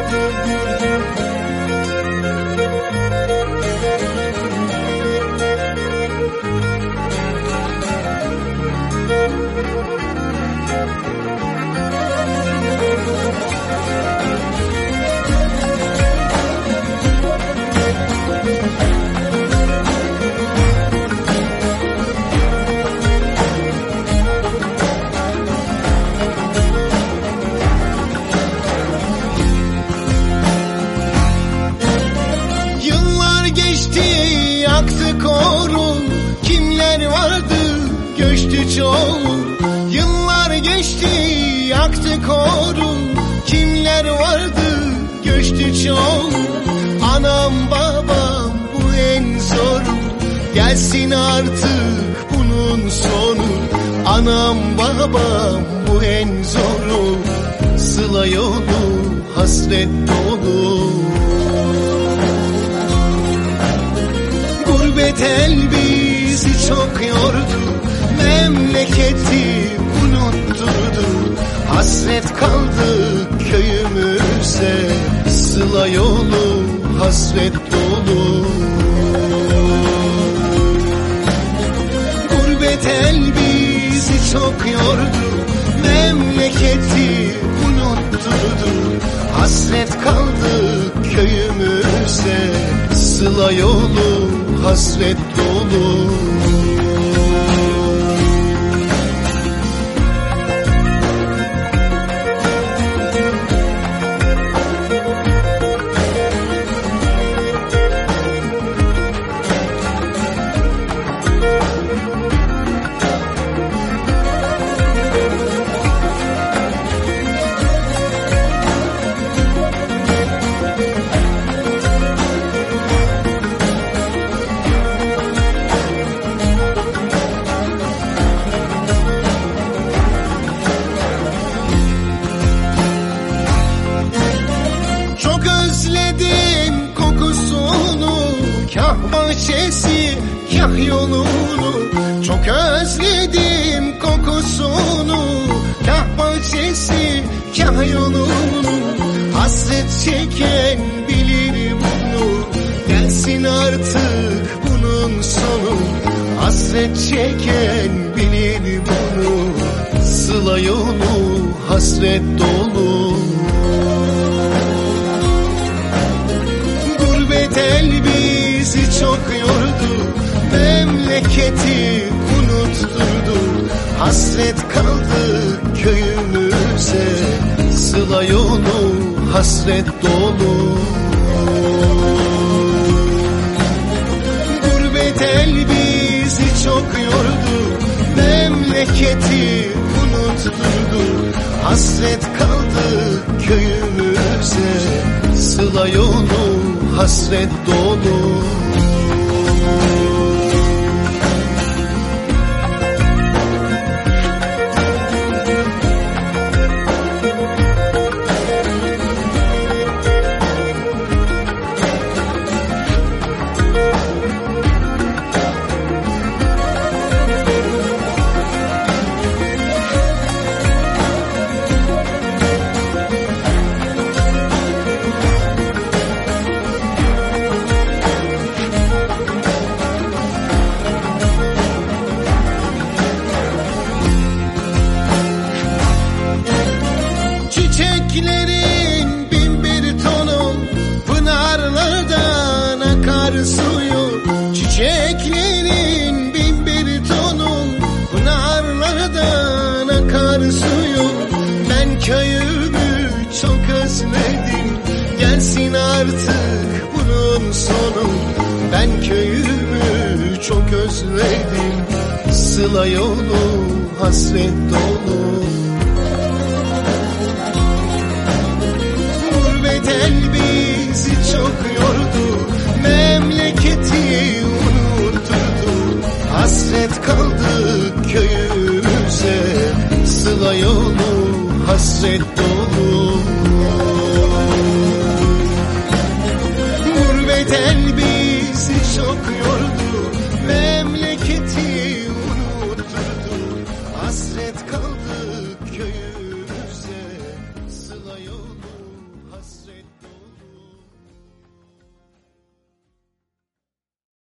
Música göçtü çoğu. Yıllar geçti yaktı koru. Kimler vardı göçtü çoğu. Anam babam bu en zoru. Gelsin artık bunun sonu. Anam babam bu en zoru. Sıla yolu hasret dolu. Gurbet el bizi çok yordu Memleketi unutturdu Hasret kaldı köyümüze Sıla yolu hasret dolu. Gurbet el bizi çok yordu Memleketi unutturdu Hasret kaldı köyümüze Sıla yolu hasret dolu bahçesi kah yolunu. Çok özledim kokusunu. Kah bahçesi kah yolunu. Hasret çeken bilir bunu. Gelsin artık bunun sonu. Hasret çeken bilir bunu. Sıla yolu hasret dolu. Gurbet el bizi çok yordu Memleketi unutturdu Hasret kaldı köyümüze Sıla yolu hasret dolu. Gurbet el bizi çok yordu Memleketi unutturdu Hasret kaldı köyümüze Sıla yolu hasret dolu Gelsin artık bunun sonu. Ben köyümü çok özledim. Sıla yolu hasret dolu. Gurbet el bizi çok yordu. Memleketi unutturdu Hasret kaldı köyümüze. Sıla yolu hasret